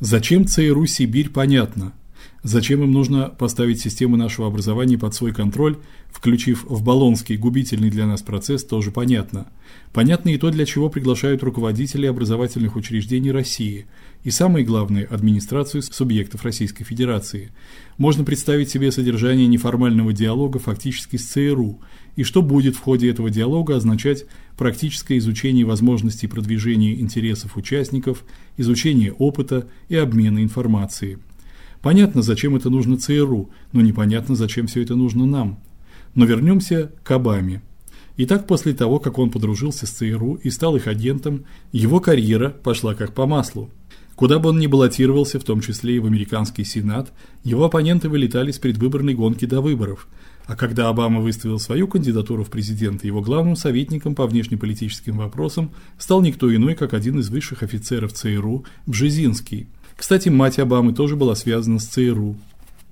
Зачем ЦРУ Сибирь понятно. Зачем им нужно поставить систему нашего образования под свой контроль, включив в Болонский губительный для нас процесс, тоже понятно. Понятно и то, для чего приглашают руководителей образовательных учреждений России и самое главное администрацию субъектов Российской Федерации. Можно представить себе содержание неформального диалога фактически с ЦРУ и что будет в ходе этого диалога означать практическое изучение возможностей продвижения интересов участников, изучение опыта и обмена информацией. Понятно, зачем это нужно ЦРУ, но непонятно, зачем все это нужно нам. Но вернемся к Обаме. Итак, после того, как он подружился с ЦРУ и стал их агентом, его карьера пошла как по маслу. Куда бы он ни баллотировался, в том числе и в американский Сенат, его оппоненты вылетали с предвыборной гонки до выборов. А когда Обама выставил свою кандидатуру в президенты, его главным советником по внешнеполитическим вопросам стал никто иной, как один из высших офицеров ЦРУ Бжезинский. Кстати, мать Обамы тоже была связана с ЦРУ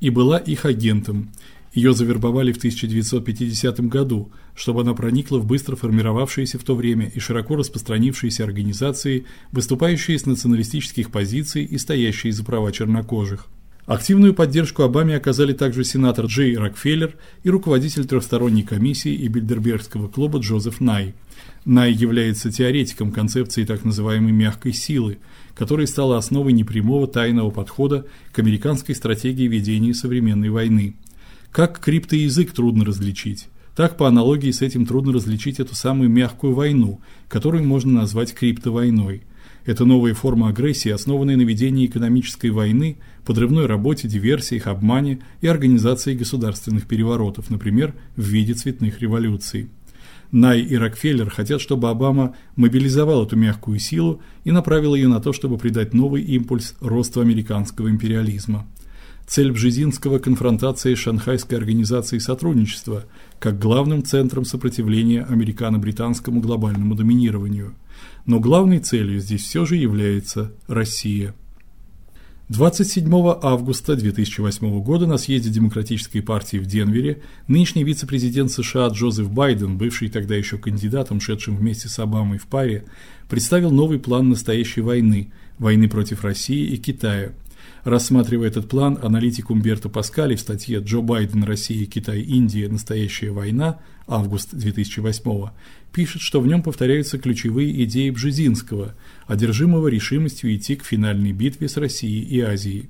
и была их агентом. Ее завербовали в 1950 году, чтобы она проникла в быстро формировавшиеся в то время и широко распространившиеся организации, выступающие с националистических позиций и стоящие за права чернокожих. Активную поддержку Обаме оказали также сенатор Джей Рокфеллер и руководитель трехсторонней комиссии и Бильдербергского клуба Джозеф Най. Най является теоретиком концепции так называемой мягкой силы, которая стала основой непрямого тайного подхода к американской стратегии ведения современной войны. Как криптоязык трудно различить, так по аналогии с этим трудно различить эту самую мягкую войну, которую можно назвать криптовойной. Это новая форма агрессии, основанная на ведении экономической войны, подрывной работе, диверсиях, обмане и организации государственных переворотов, например, в виде цветных революций. Най и Рокфеллер хотят, чтобы Обама мобилизовал эту мягкую силу и направил ее на то, чтобы придать новый импульс росту американского империализма. Цель Бжезинского конфронтация с Шанхайской организацией сотрудничества как главным центром сопротивления американо-британскому глобальному доминированию. Но главной целью здесь все же является Россия. 27 августа 2008 года на съезде Демократической партии в Денвере нынешний вице-президент США Джозеф Байден, бывший тогда еще кандидатом, шедшим вместе с Обамой в паре, представил новый план настоящей войны войны против России и Китая. Рассматривая этот план, аналитик Умберто Паскали в статье Джо Байден, Россия, Китай, Индия. Настоящая война. Август 2008 пишет, что в нем повторяются ключевые идеи Бжезинского, одержимого решимостью идти к финальной битве с Россией и Азией.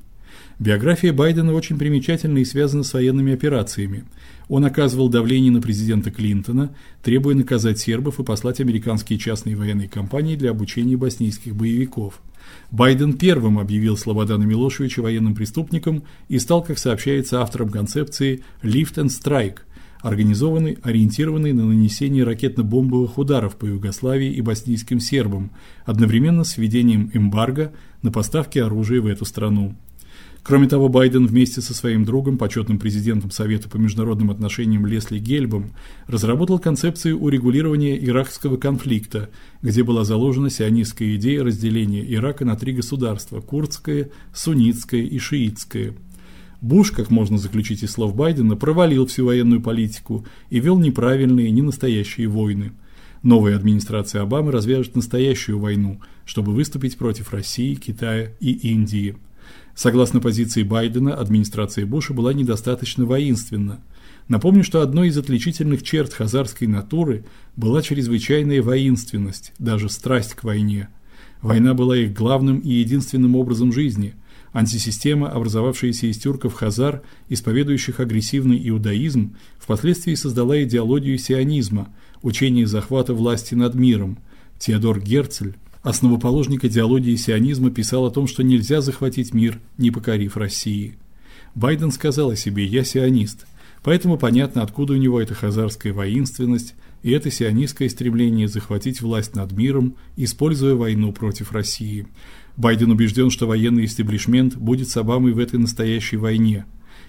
Биография Байдена очень примечательна и связана с военными операциями. Он оказывал давление на президента Клинтона, требуя наказать сербов и послать американские частные военные компании для обучения боснийских боевиков. Байден первым объявил Слободана Милошевича военным преступником и стал, как сообщается, автором концепции Lift and Strike, организованной, ориентированной на нанесение ракетно-бомбовых ударов по Югославии и боснийским сербам, одновременно с введением эмбарго на поставки оружия в эту страну. Кроме того, Байден вместе со своим другом, почетным президентом Совета по международным отношениям Лесли Гельбом, разработал концепцию урегулирования иракского конфликта, где была заложена сионистская идея разделения Ирака на три государства: курдское, суннитское и шиитское. Буш, как можно заключить из слов Байдена, провалил всю военную политику и вел неправильные, ненастоящие войны. Новая администрация Обамы развяжет настоящую войну, чтобы выступить против России, Китая и Индии. Согласно позиции Байдена, администрация Буша была недостаточно воинственна. Напомню, что одной из отличительных черт хазарской натуры была чрезвычайная воинственность, даже страсть к войне. Война была их главным и единственным образом жизни. Антисистема, образовавшаяся из тюрков-хазар, исповедующих агрессивный иудаизм, впоследствии создала идеологию сионизма, учение захвата власти над миром. Теодор Герцль основоположник идеологии сионизма, писал о том, что нельзя захватить мир, не покорив России. Байден сказал о себе: "Я сионист". Поэтому понятно, откуда у него эта хазарская воинственность и это сионистское стремление захватить власть над миром, используя войну против России. Байден убежден, что военный истеблишмент будет с Обамой в этой настоящей войне.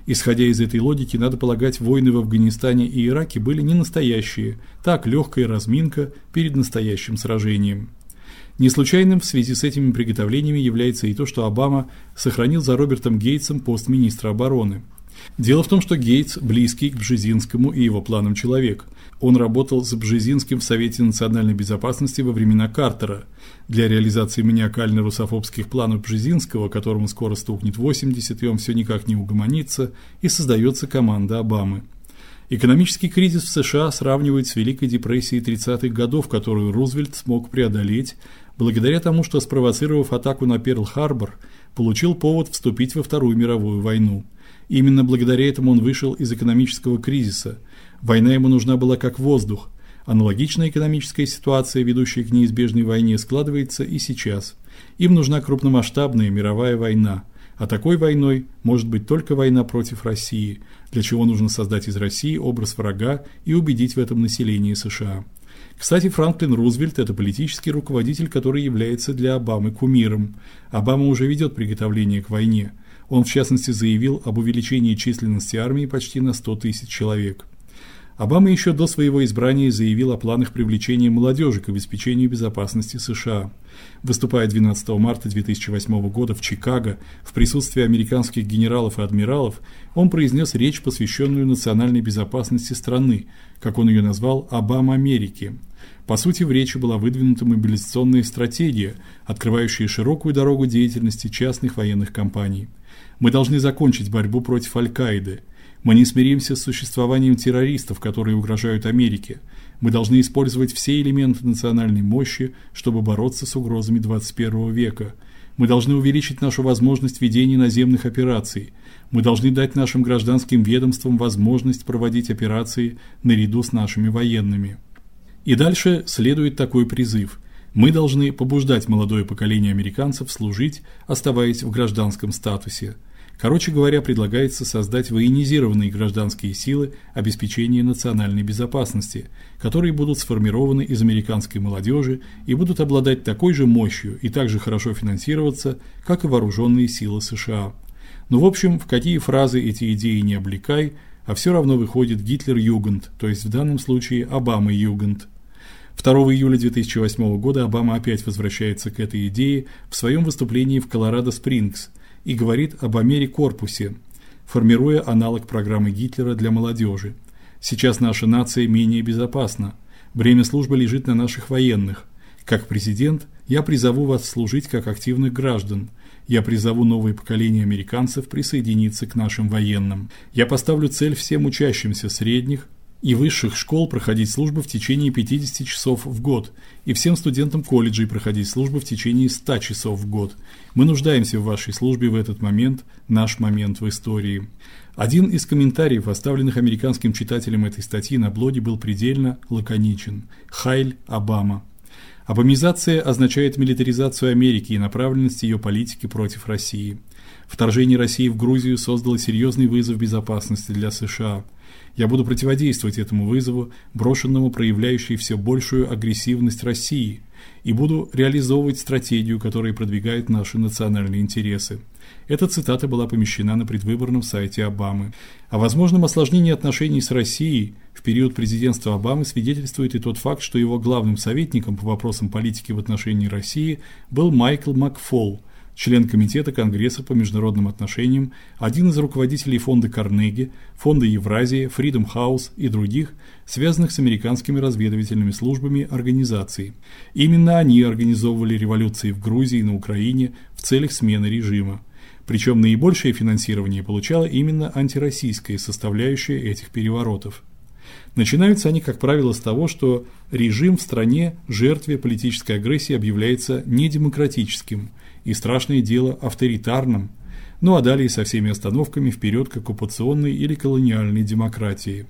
Исходя из этой логики, надо полагать, войны в Афганистане и Ираке были не настоящие, так легкая разминка перед настоящим сражением. Не случайным в связи с этими приготовлениями является и то, что Обама сохранил за Робертом Гейтсом пост министра обороны. Дело в том, что Гейтс близкий к Бжезинскому и его планам человек. Он работал с Бжезинским в Совете национальной безопасности во времена Картера. Для реализации маниакально-русофобских планов Бжезинского, которому скоро стукнет 80, и он все никак не угомонится, и создается команда Обамы. Экономический кризис в США сравнивают с Великой депрессией 30-х годов, которую Рузвельт смог преодолеть благодаря тому, что спровоцировав атаку на Перл-Харбор, получил повод вступить во Вторую мировую войну. Именно благодаря этому он вышел из экономического кризиса. Война ему нужна была как воздух. Аналогичная экономическая ситуация, ведущая к неизбежной войне, складывается и сейчас. Им нужна крупномасштабная мировая война – а такой войной может быть только война против России, для чего нужно создать из России образ врага и убедить в этом население США. Кстати, Франклин Рузвельт это политический руководитель, который является для Обамы кумиром. Обама уже ведет приготовление к войне. Он в частности заявил об увеличении численности армии почти на 100 тысяч человек. Обама еще до своего избрания заявил о планах привлечения молодежи к обеспечению безопасности США. Выступая 12 марта 2008 года в Чикаго в присутствии американских генералов и адмиралов, он произнес речь, посвященную национальной безопасности страны, как он ее назвал Обама Америки. По сути, в речи была выдвинута мобилизационная стратегия, открывающая широкую дорогу деятельности частных военных компаний. Мы должны закончить борьбу против Аль-Каиды. Мы не смиримся с существованием террористов, которые угрожают Америке. Мы должны использовать все элементы национальной мощи, чтобы бороться с угрозами 21 века. Мы должны увеличить нашу возможность ведения наземных операций. Мы должны дать нашим гражданским ведомствам возможность проводить операции наряду с нашими военными. И дальше следует такой призыв: мы должны побуждать молодое поколение американцев служить, оставаясь в гражданском статусе. Короче говоря, предлагается создать военизированные гражданские силы обеспечения национальной безопасности, которые будут сформированы из американской молодежи и будут обладать такой же мощью и также хорошо финансироваться, как и вооруженные силы США. Ну, в общем, в какие фразы эти идеи не облекай, а все равно выходит Гитлер-Югенд, то есть в данном случае Обама-Югенд. 2 июля 2008 года Обама опять возвращается к этой идее в своем выступлении в Колорадо-Спрингс – и говорит об Америкорпусе, формируя аналог программы Гитлера для молодежи. Сейчас наша нация менее безопасна. Бремя службы лежит на наших военных. Как президент, я призову вас служить как активных граждан. Я призову новое поколение американцев присоединиться к нашим военным. Я поставлю цель всем учащимся средних, и высших школ проходить службу в течение 50 часов в год, и всем студентам колледжей проходить службу в течение 100 часов в год. Мы нуждаемся в вашей службе в этот момент, наш момент в истории. Один из комментариев, оставленных американским читателям этой статьи на блоге, был предельно лаконичен. Хайль Обама. Обамизация означает милитаризацию Америки и направленность ее политики против России. Вторжение России в Грузию создало серьезный вызов безопасности для США. Я буду противодействовать этому вызову, брошенному проявляющей все большую агрессивность России, и буду реализовывать стратегию, которая продвигает наши национальные интересы. Эта цитата была помещена на предвыборном сайте Обамы. О возможном осложнении отношений с Россией в период президентства Обамы свидетельствует и тот факт, что его главным советником по вопросам политики в отношении России был Майкл Макфол – член комитета Конгресса по международным отношениям, один из руководителей фонда Карнеги, фонда Евразия, Freedom House и других, связанных с американскими разведывательными службами организаций. Именно они организовывали революции в Грузии и на Украине в целях смены режима. Причем наибольшее финансирование получала именно антироссийская составляющая этих переворотов. Начинаются они, как правило, с того, что режим в стране жертве политической агрессии объявляется недемократическим – и страшное дело авторитарным, ну а далее со всеми остановками вперед к оккупационной или колониальной демократии.